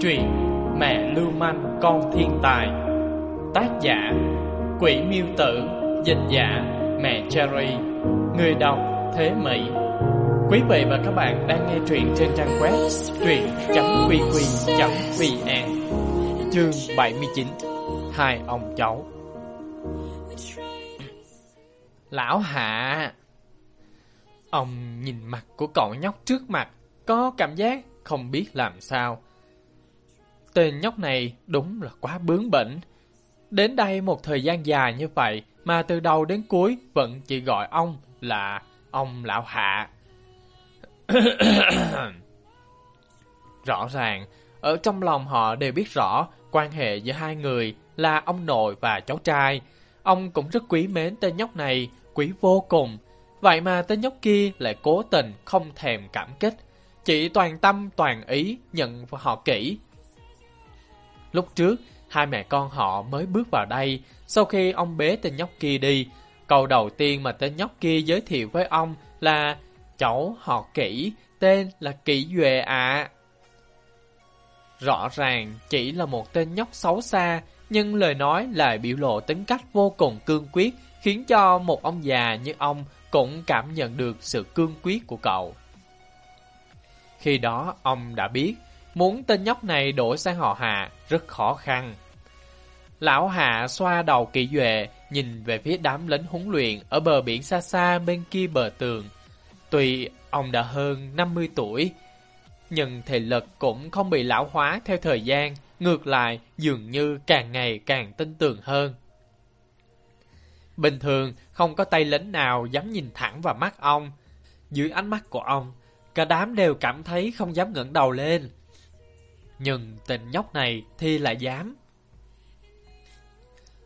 Truyện Mẹ Lưu Manh, Con Thiên Tài. Tác giả, Quỷ Miêu Tử. Dịch giả, Mẹ Cherry. Người đọc, Thế Mỹ. Quý vị và các bạn đang nghe truyện trên trang web truyện.qq.vn Chương 79 Hai ông cháu. Lão Hạ. Ông nhìn mặt của cậu nhóc trước mặt, Có cảm giác không biết làm sao. Tên nhóc này đúng là quá bướng bỉnh. Đến đây một thời gian dài như vậy mà từ đầu đến cuối vẫn chỉ gọi ông là ông lão hạ. rõ ràng, ở trong lòng họ đều biết rõ quan hệ giữa hai người là ông nội và cháu trai. Ông cũng rất quý mến tên nhóc này, quý vô cùng. Vậy mà tên nhóc kia lại cố tình không thèm cảm kích, chỉ toàn tâm toàn ý nhận họ kỹ Lúc trước, hai mẹ con họ mới bước vào đây, sau khi ông bế tên nhóc kia đi, câu đầu tiên mà tên nhóc kia giới thiệu với ông là cháu họ kỹ, tên là Kỷ Duệ ạ. Rõ ràng chỉ là một tên nhóc xấu xa, nhưng lời nói lại biểu lộ tính cách vô cùng cương quyết, khiến cho một ông già như ông cũng cảm nhận được sự cương quyết của cậu. Khi đó, ông đã biết Muốn tên nhóc này đổi sang họ Hạ rất khó khăn. Lão Hạ xoa đầu kỳ duệ, nhìn về phía đám lính huấn luyện ở bờ biển xa xa bên kia bờ tường. Tuy ông đã hơn 50 tuổi, nhưng thể lực cũng không bị lão hóa theo thời gian, ngược lại dường như càng ngày càng tin tưởng hơn. Bình thường, không có tay lính nào dám nhìn thẳng vào mắt ông. Dưới ánh mắt của ông, cả đám đều cảm thấy không dám ngẩng đầu lên. Nhưng tên nhóc này thì lại dám.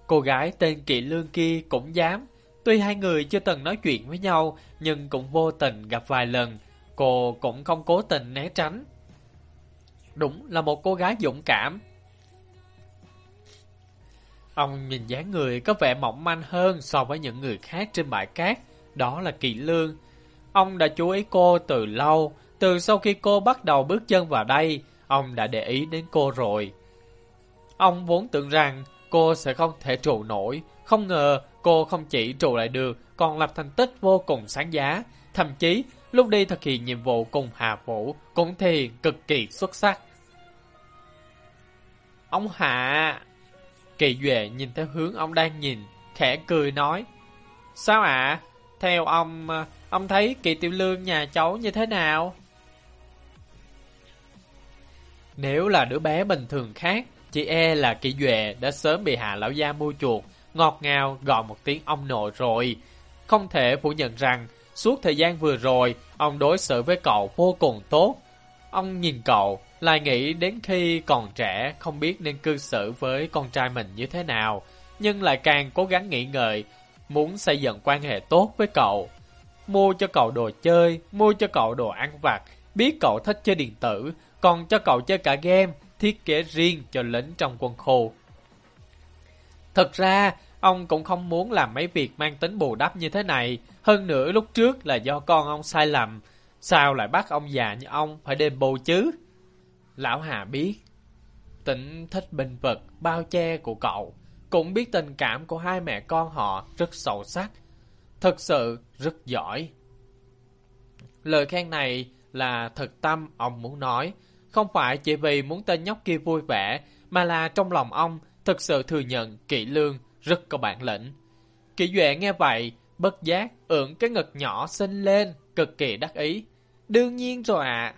Cô gái tên Kỵ Lương kia cũng dám. Tuy hai người chưa từng nói chuyện với nhau, nhưng cũng vô tình gặp vài lần. Cô cũng không cố tình né tránh. Đúng là một cô gái dũng cảm. Ông nhìn dáng người có vẻ mỏng manh hơn so với những người khác trên bãi cát. Đó là Kỵ Lương. Ông đã chú ý cô từ lâu, từ sau khi cô bắt đầu bước chân vào đây, Ông đã để ý đến cô rồi. Ông vốn tưởng rằng cô sẽ không thể trụ nổi. Không ngờ cô không chỉ trụ lại được, còn lập thành tích vô cùng sáng giá. Thậm chí, lúc đi thực hiện nhiệm vụ cùng Hà Vũ cũng thì cực kỳ xuất sắc. Ông Hạ! Kỳ Duệ nhìn theo hướng ông đang nhìn, khẽ cười nói. Sao ạ? Theo ông, ờ, ông thấy kỳ tiểu lương nhà cháu như thế nào? Nếu là đứa bé bình thường khác, chị e là kỹ duệ đã sớm bị hạ lão gia mua chuột, ngọt ngào gọi một tiếng ông nội rồi. Không thể phủ nhận rằng, suốt thời gian vừa rồi, ông đối xử với cậu vô cùng tốt. Ông nhìn cậu, lại nghĩ đến khi còn trẻ không biết nên cư xử với con trai mình như thế nào, nhưng lại càng cố gắng nghĩ ngợi, muốn xây dựng quan hệ tốt với cậu. Mua cho cậu đồ chơi, mua cho cậu đồ ăn vặt, biết cậu thích chơi điện tử, còn cho cậu chơi cả game, thiết kế riêng cho lính trong quân khu. Thật ra, ông cũng không muốn làm mấy việc mang tính bù đắp như thế này. Hơn nữa lúc trước là do con ông sai lầm. Sao lại bắt ông già như ông phải đền bù chứ? Lão Hà biết. tỉnh thích bình vật, bao che của cậu. Cũng biết tình cảm của hai mẹ con họ rất sâu sắc. Thật sự rất giỏi. Lời khen này là thật tâm ông muốn nói. Không phải chỉ vì muốn tên nhóc kia vui vẻ, mà là trong lòng ông thực sự thừa nhận kỹ lương rất có bản lĩnh. Kỷ Duệ nghe vậy, bất giác, ưỡn cái ngực nhỏ xinh lên, cực kỳ đắc ý. Đương nhiên rồi ạ.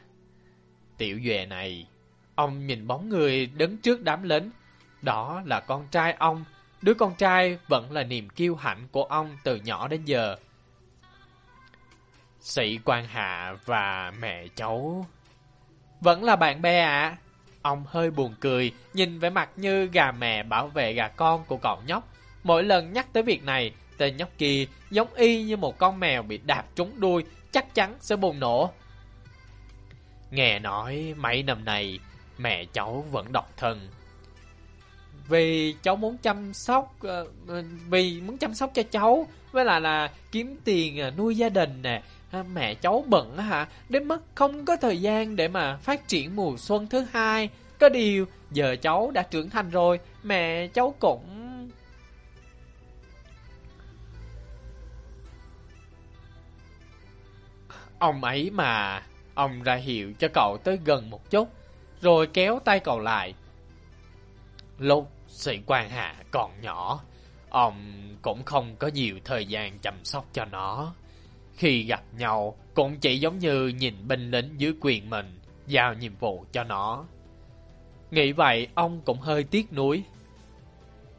Tiểu Duệ này, ông nhìn bóng người đứng trước đám lính. Đó là con trai ông, đứa con trai vẫn là niềm kiêu hãnh của ông từ nhỏ đến giờ. Sĩ quan hạ và mẹ cháu vẫn là bạn bè ạ. À? Ông hơi buồn cười, nhìn vẻ mặt như gà mẹ bảo vệ gà con của cậu nhóc. Mỗi lần nhắc tới việc này, tên nhóc kia giống y như một con mèo bị đạp trúng đuôi, chắc chắn sẽ bùng nổ. Nghe nói mấy năm này, mẹ cháu vẫn độc thân. Vì cháu muốn chăm sóc, ờ, ờ, vì muốn chăm sóc cho cháu, với lại là kiếm tiền ờ, nuôi gia đình nè, mẹ cháu bận hả, đến mức không có thời gian để mà phát triển mùa xuân thứ hai, Có điều, giờ cháu đã trưởng thành rồi, mẹ cháu cũng... Ông ấy mà, ông ra hiệu cho cậu tới gần một chút, rồi kéo tay cậu lại. Lúc sĩ quan hạ còn nhỏ, ông cũng không có nhiều thời gian chăm sóc cho nó. Khi gặp nhau, cũng chỉ giống như nhìn binh lính dưới quyền mình, giao nhiệm vụ cho nó. Nghĩ vậy, ông cũng hơi tiếc nuối.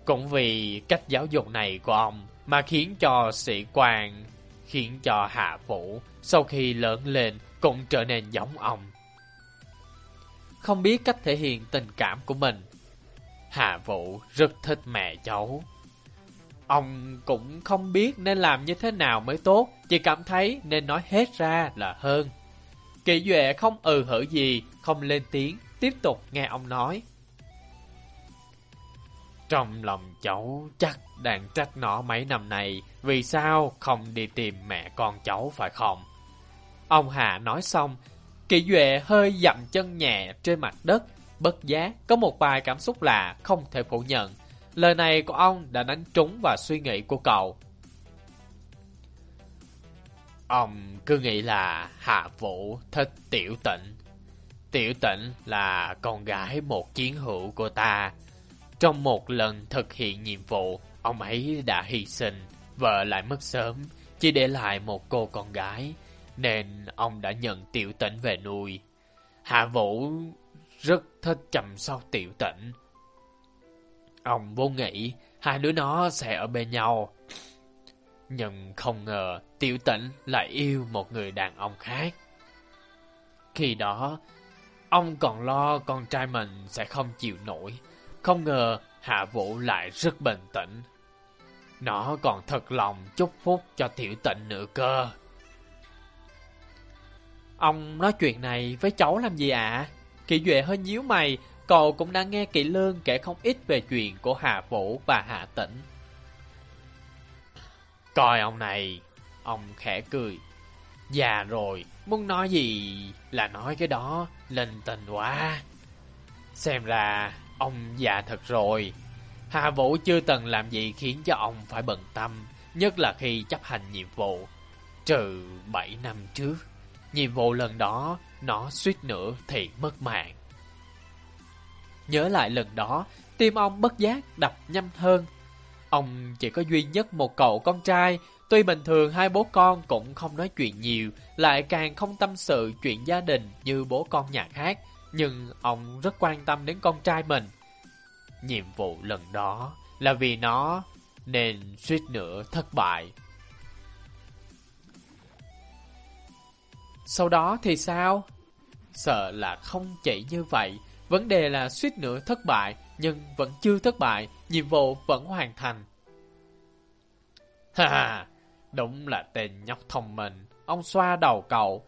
Cũng vì cách giáo dục này của ông mà khiến cho sĩ quan, khiến cho Hạ Vũ sau khi lớn lên cũng trở nên giống ông. Không biết cách thể hiện tình cảm của mình, Hạ Vũ rất thích mẹ cháu. Ông cũng không biết nên làm như thế nào mới tốt, chỉ cảm thấy nên nói hết ra là hơn. Kỷ Duệ không ừ hử gì, không lên tiếng, tiếp tục nghe ông nói. Trong lòng cháu chắc đang trách nó mấy năm nay, vì sao không đi tìm mẹ con cháu phải không? Ông Hà nói xong, Kỷ Duệ hơi dậm chân nhẹ trên mặt đất, bất giác, có một vài cảm xúc lạ không thể phủ nhận. Lời này của ông đã đánh trúng vào suy nghĩ của cậu. Ông cứ nghĩ là Hạ Vũ thích Tiểu Tịnh. Tiểu Tịnh là con gái một chiến hữu của ta. Trong một lần thực hiện nhiệm vụ, ông ấy đã hy sinh, vợ lại mất sớm, chỉ để lại một cô con gái, nên ông đã nhận Tiểu Tịnh về nuôi. Hạ Vũ rất thích chăm sóc Tiểu Tịnh. Ông vô nghĩ hai đứa nó sẽ ở bên nhau. Nhưng không ngờ Tiểu Tịnh lại yêu một người đàn ông khác. Khi đó, ông còn lo con trai mình sẽ không chịu nổi. Không ngờ Hạ Vũ lại rất bình tĩnh. Nó còn thật lòng chúc phúc cho Tiểu Tịnh nữa cơ. Ông nói chuyện này với cháu làm gì ạ? À? Kỷ Duệ hơi nhíu mày, cậu cũng đang nghe Kỷ Lương kể không ít về chuyện của Hạ Vũ và Hạ Tĩnh. Coi ông này, ông khẽ cười. Già rồi, muốn nói gì là nói cái đó, linh tình quá. Xem ra, ông già thật rồi. Hạ Vũ chưa từng làm gì khiến cho ông phải bận tâm, nhất là khi chấp hành nhiệm vụ. Trừ 7 năm trước, nhiệm vụ lần đó, nó suýt nữa thì mất mạng. Nhớ lại lần đó, tim ông bất giác đập nhanh hơn. Ông chỉ có duy nhất một cậu con trai, tuy bình thường hai bố con cũng không nói chuyện nhiều, lại càng không tâm sự chuyện gia đình như bố con nhà khác, nhưng ông rất quan tâm đến con trai mình. Nhiệm vụ lần đó là vì nó nên suýt nữa thất bại. Sau đó thì sao? Sợ là không chạy như vậy, vấn đề là suýt nữa thất bại, nhưng vẫn chưa thất bại, nhiệm vụ vẫn hoàn thành. Ha ha, đúng là tên nhóc thông minh, ông xoa đầu cậu.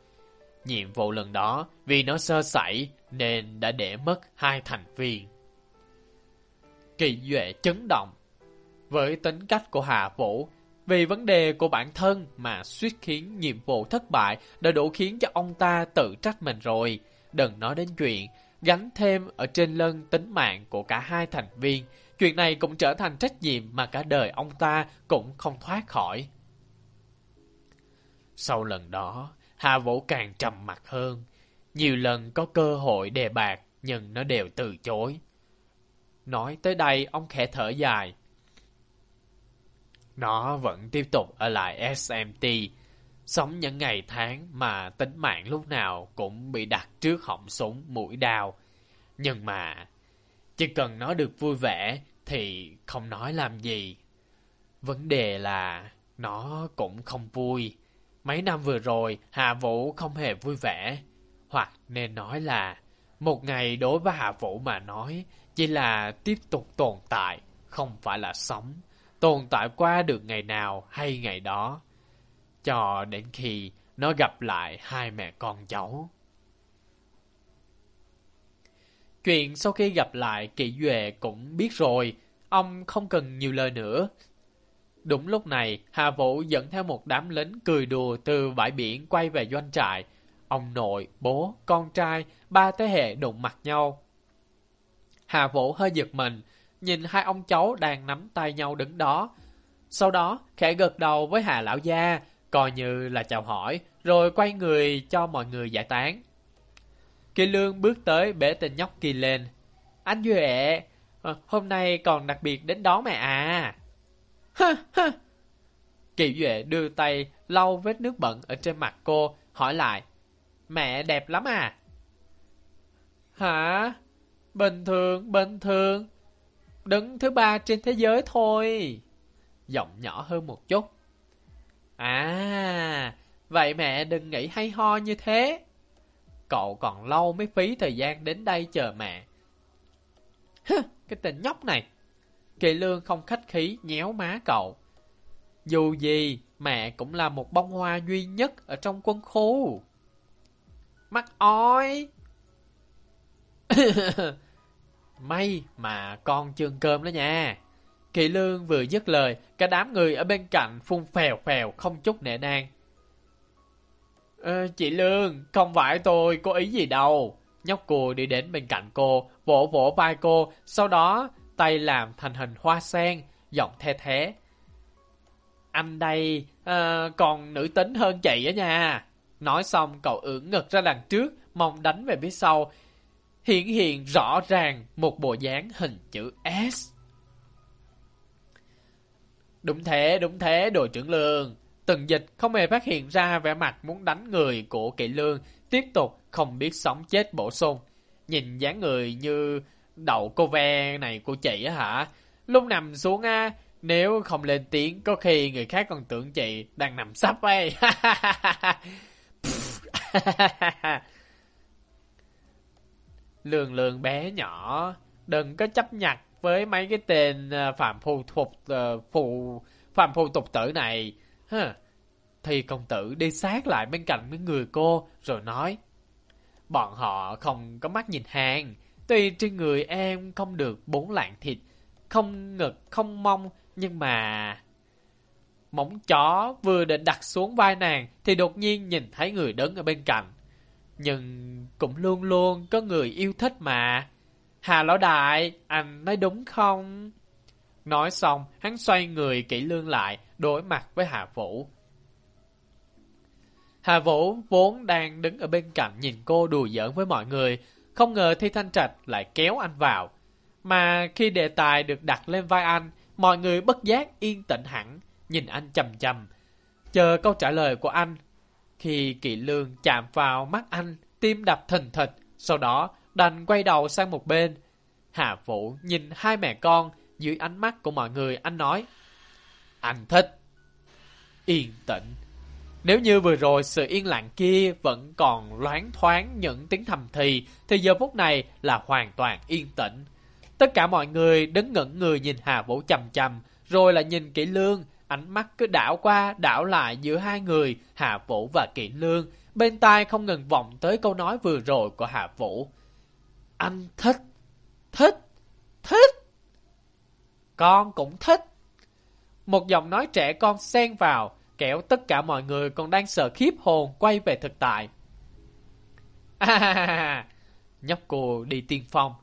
Nhiệm vụ lần đó, vì nó sơ sẩy nên đã để mất hai thành viên. Kỳ Duệ chấn động. Với tính cách của Hạ Vũ, vì vấn đề của bản thân mà suýt khiến nhiệm vụ thất bại đã đủ khiến cho ông ta tự trách mình rồi. Đừng nói đến chuyện gánh thêm ở trên lưng tính mạng của cả hai thành viên. Chuyện này cũng trở thành trách nhiệm mà cả đời ông ta cũng không thoát khỏi. Sau lần đó, Hà Vũ càng trầm mặt hơn. Nhiều lần có cơ hội đề bạc, nhưng nó đều từ chối. Nói tới đây, ông khẽ thở dài. Nó vẫn tiếp tục ở lại SMT, sống những ngày tháng mà tính mạng lúc nào cũng bị đặt trước họng súng mũi đào. Nhưng mà, chỉ cần nó được vui vẻ thì không nói làm gì. Vấn đề là nó cũng không vui. Mấy năm vừa rồi, Hạ Vũ không hề vui vẻ. Hoặc nên nói là, một ngày đối với Hạ Vũ mà nói, chỉ là tiếp tục tồn tại, không phải là sống. Tồn tại qua được ngày nào hay ngày đó. Cho đến khi nó gặp lại hai mẹ con cháu. Chuyện sau khi gặp lại Kỵ Duệ cũng biết rồi, ông không cần nhiều lời nữa. Đúng lúc này, Hà Vũ dẫn theo một đám lính cười đùa từ bãi biển quay về doanh trại. Ông nội, bố, con trai, ba thế hệ đụng mặt nhau. Hà Vũ hơi giật mình, nhìn hai ông cháu đang nắm tay nhau đứng đó. Sau đó, khẽ gật đầu với Hà Lão Gia, coi như là chào hỏi, rồi quay người cho mọi người giải tán. Kỳ Lương bước tới bể tên nhóc Kỳ lên. Anh Duệ, ờ, hôm nay còn đặc biệt đến đó mẹ à. Hơ hơ. Kỳ Duệ đưa tay lau vết nước bẩn ở trên mặt cô, hỏi lại. Mẹ đẹp lắm à? Hả? Bình thường, bình thường. Đứng thứ ba trên thế giới thôi. Giọng nhỏ hơn một chút. À, vậy mẹ đừng nghĩ hay ho như thế. Cậu còn lâu mới phí thời gian đến đây chờ mẹ. Hứ, cái tên nhóc này. Kỳ lương không khách khí nhéo má cậu. Dù gì, mẹ cũng là một bông hoa duy nhất ở trong quân khu. Mắt ói. May mà con chương cơm đó nha. Kỳ lương vừa dứt lời, cả đám người ở bên cạnh phun phèo phèo không chút nệ nang. Ờ, chị Lương, không phải tôi có ý gì đâu. Nhóc cô đi đến bên cạnh cô, vỗ vỗ vai cô, sau đó tay làm thành hình hoa sen, giọng the thế. Anh đây uh, còn nữ tính hơn chị á nha. Nói xong cậu ưỡn ngực ra đằng trước, mong đánh về phía sau. Hiện hiện rõ ràng một bộ dáng hình chữ S. Đúng thế, đúng thế, đội trưởng lương. Từng dịch không hề phát hiện ra vẻ mặt muốn đánh người của kỵ lương, tiếp tục không biết sống chết bổ sung. Nhìn dáng người như đậu cô ve này của chị á hả? Lúc nằm xuống á, nếu không lên tiếng có khi người khác còn tưởng chị đang nằm sắp ấy. lường lường bé nhỏ, đừng có chấp nhặt với mấy cái tên ờ, phạm phu thuộc uh, phụ phạm phu tục tử này. Huh. Thì công tử đi sát lại bên cạnh mấy người cô rồi nói Bọn họ không có mắt nhìn hàng Tuy trên người em không được bốn lạng thịt Không ngực, không mông Nhưng mà... Móng chó vừa định đặt xuống vai nàng Thì đột nhiên nhìn thấy người đứng ở bên cạnh nhưng cũng luôn luôn có người yêu thích mà Hà Lão Đại, anh nói đúng không? Nói xong, hắn xoay người kỹ lương lại, đối mặt với Hà Vũ. Hà Vũ vốn đang đứng ở bên cạnh nhìn cô đùa giỡn với mọi người, không ngờ Thi Thanh Trạch lại kéo anh vào. Mà khi đề tài được đặt lên vai anh, mọi người bất giác yên tĩnh hẳn, nhìn anh chầm chầm, chờ câu trả lời của anh. Khi Kỵ Lương chạm vào mắt anh, tim đập thình thịch, sau đó đành quay đầu sang một bên. Hà Vũ nhìn hai mẹ con, dưới ánh mắt của mọi người anh nói, Anh thích. Yên tĩnh nếu như vừa rồi sự yên lặng kia vẫn còn loáng thoáng những tiếng thầm thì, thì giờ phút này là hoàn toàn yên tĩnh. Tất cả mọi người đứng ngẩn người nhìn Hà Vũ chầm chầm, rồi là nhìn Kỷ Lương, ánh mắt cứ đảo qua đảo lại giữa hai người, Hà Vũ và Kỷ Lương. Bên tai không ngừng vọng tới câu nói vừa rồi của Hà Vũ. Anh thích, thích, thích. Con cũng thích. Một giọng nói trẻ con xen vào, kéo tất cả mọi người còn đang sợ khiếp hồn quay về thực tại. À, nhóc cô đi tiên phong.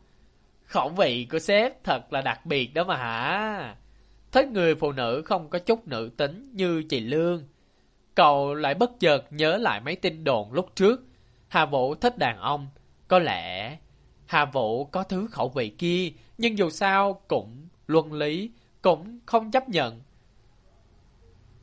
Khẩu vị của sếp thật là đặc biệt đó mà hả? Thấy người phụ nữ không có chút nữ tính như chị Lương. Cậu lại bất chợt nhớ lại mấy tin đồn lúc trước. Hà Vũ thích đàn ông. Có lẽ Hà Vũ có thứ khẩu vị kia, nhưng dù sao cũng luân lý, cũng không chấp nhận.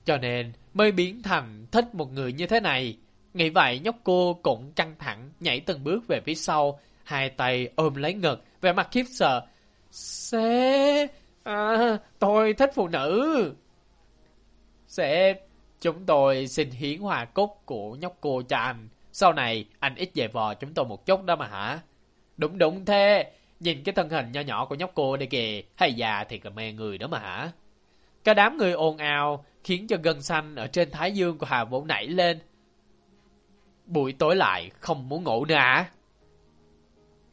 Cho nên mới biến thành thích một người như thế này. Nghĩ vậy nhóc cô cũng căng thẳng, nhảy từng bước về phía sau, hai tay ôm lấy ngực, vẻ mặt khiếp sợ. sẽ à, tôi thích phụ nữ. Sếp, chúng tôi xin hiến hòa cốt của nhóc cô cho anh. Sau này, anh ít về vò chúng tôi một chút đó mà hả? Đúng đúng thế, nhìn cái thân hình nho nhỏ của nhóc cô đây kìa, hay già thiệt là mê người đó mà hả? Cả đám người ồn ào, khiến cho gân xanh ở trên thái dương của Hà Vũ nảy lên. Buổi tối lại, không muốn ngủ nữa à?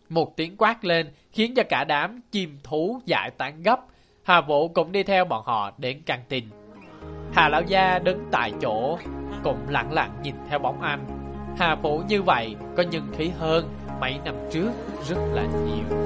Một tiếng quát lên khiến cho cả đám chim thú giải tán gấp. Hà Vũ cũng đi theo bọn họ đến căng tin. Hà Lão Gia đứng tại chỗ, cũng lặng lặng nhìn theo bóng anh. Hà Vũ như vậy có nhân khí hơn, mấy năm trước rất là nhiều.